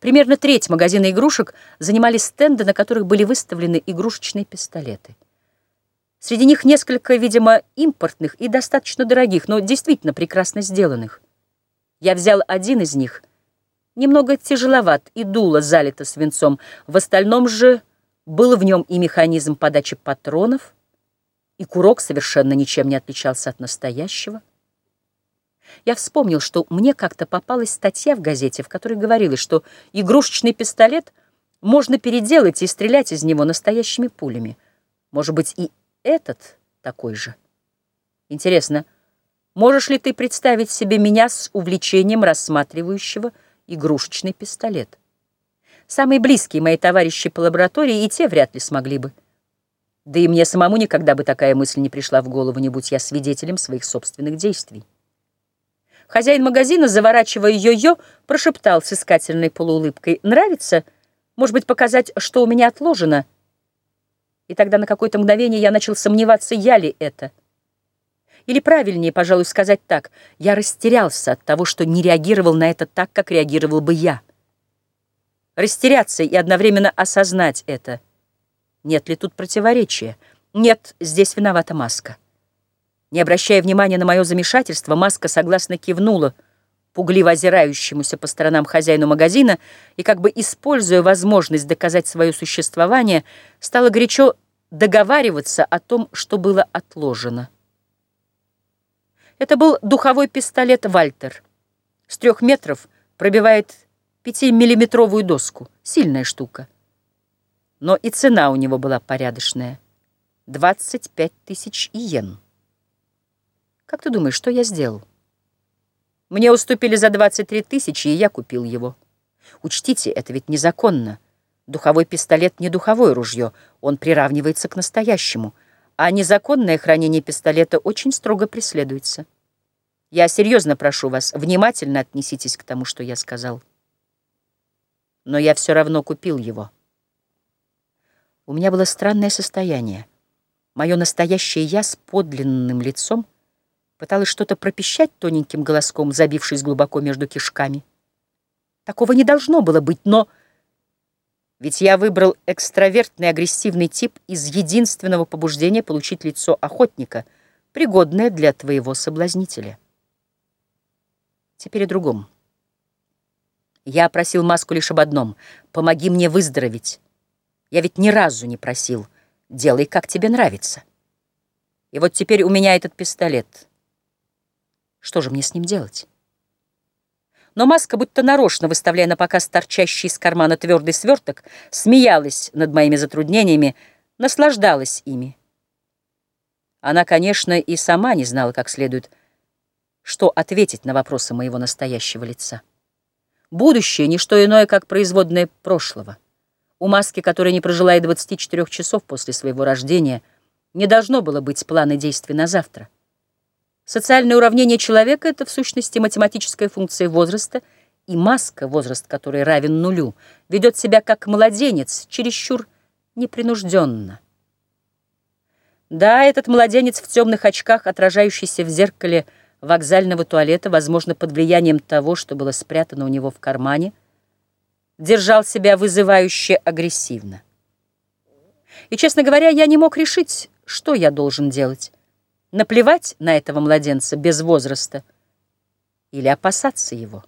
Примерно треть магазина игрушек занимали стенды, на которых были выставлены игрушечные пистолеты. Среди них несколько, видимо, импортных и достаточно дорогих, но действительно прекрасно сделанных. Я взял один из них, немного тяжеловат, и дуло залито свинцом. В остальном же был в нем и механизм подачи патронов, и курок совершенно ничем не отличался от настоящего. Я вспомнил, что мне как-то попалась статья в газете, в которой говорилось, что игрушечный пистолет можно переделать и стрелять из него настоящими пулями. Может быть, и этот такой же. Интересно, можешь ли ты представить себе меня с увлечением рассматривающего игрушечный пистолет? Самые близкие мои товарищи по лаборатории и те вряд ли смогли бы. Да и мне самому никогда бы такая мысль не пришла в голову, не будь я свидетелем своих собственных действий. Хозяин магазина, заворачивая йо-йо, прошептал с искательной полуулыбкой. «Нравится? Может быть, показать, что у меня отложено?» И тогда на какое-то мгновение я начал сомневаться, я ли это. Или правильнее, пожалуй, сказать так. Я растерялся от того, что не реагировал на это так, как реагировал бы я. Растеряться и одновременно осознать это. Нет ли тут противоречия? Нет, здесь виновата маска. Не обращая внимания на мое замешательство, Маска согласно кивнула пугливо озирающемуся по сторонам хозяину магазина и, как бы используя возможность доказать свое существование, стала горячо договариваться о том, что было отложено. Это был духовой пистолет «Вальтер». С трех метров пробивает пятимиллиметровую доску. Сильная штука. Но и цена у него была порядочная. 25 тысяч иен. Как ты думаешь, что я сделал? Мне уступили за 23 тысячи, и я купил его. Учтите, это ведь незаконно. Духовой пистолет не духовое ружье, он приравнивается к настоящему, а незаконное хранение пистолета очень строго преследуется. Я серьезно прошу вас, внимательно отнеситесь к тому, что я сказал. Но я все равно купил его. У меня было странное состояние. Мое настоящее «я» с подлинным лицом — Пыталась что-то пропищать тоненьким голоском, забившись глубоко между кишками. Такого не должно было быть, но... Ведь я выбрал экстравертный агрессивный тип из единственного побуждения получить лицо охотника, пригодное для твоего соблазнителя. Теперь о другом. Я просил маску лишь об одном — помоги мне выздороветь. Я ведь ни разу не просил — делай, как тебе нравится. И вот теперь у меня этот пистолет — что же мне с ним делать? Но маска, будто нарочно выставляя на показ торчащий из кармана твердый сверток, смеялась над моими затруднениями, наслаждалась ими. Она, конечно, и сама не знала, как следует, что ответить на вопросы моего настоящего лица. Будущее — не что иное, как производное прошлого. У маски, которая не прожила и 24 часов после своего рождения, не должно было быть плана действий на завтра. Социальное уравнение человека — это в сущности математическая функция возраста, и маска, возраст который равен нулю, ведет себя как младенец, чересчур непринужденно. Да, этот младенец в темных очках, отражающийся в зеркале вокзального туалета, возможно, под влиянием того, что было спрятано у него в кармане, держал себя вызывающе агрессивно. И, честно говоря, я не мог решить, что я должен делать. Наплевать на этого младенца без возраста или опасаться его?